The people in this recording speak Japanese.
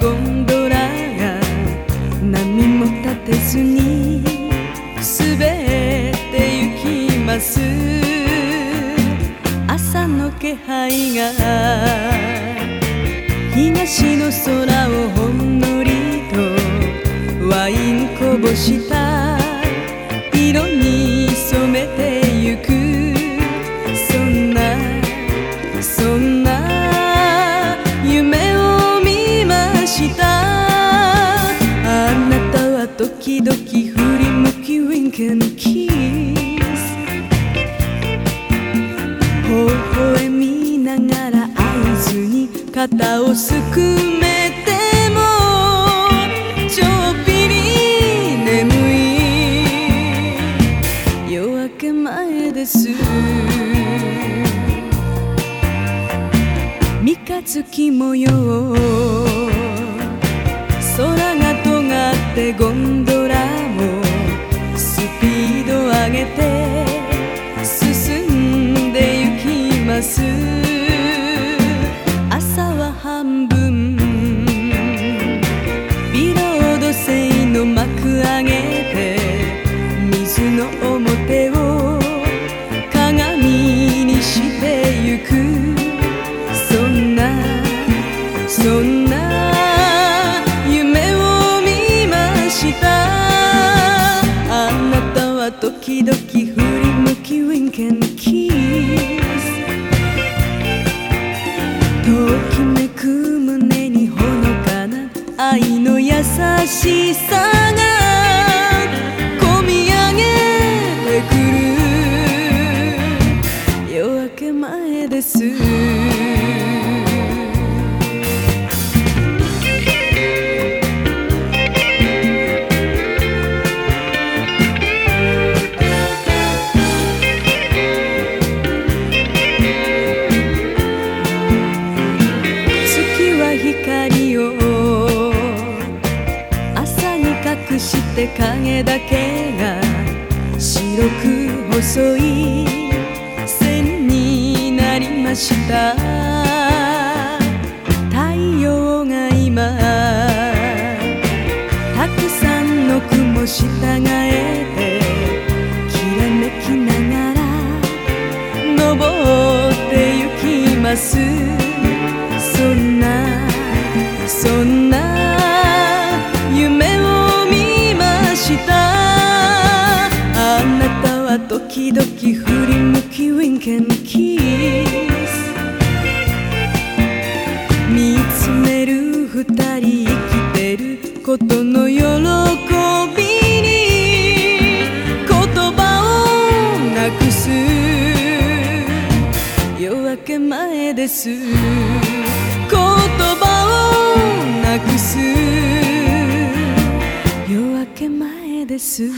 ゴンドラが波も立てずに滑って行きます。朝の気配が東の空をほんのりとワインこぼした肩をすくめてもちょっぴり眠い夜明け前です。三日月模様。時々振り向きウィンケンキス。ときめく胸にほのかな愛の優しさが込み上げてくる。夜明け前です。に隠して影だけが白く細い線になりました。太陽が今たくさんの雲従えてきらめきながら登ってゆきます。時々振り向きウィンケンキス見つめる二人生きてることの喜びに言葉をなくす夜明け前です。言葉をなくす。夜明け前です。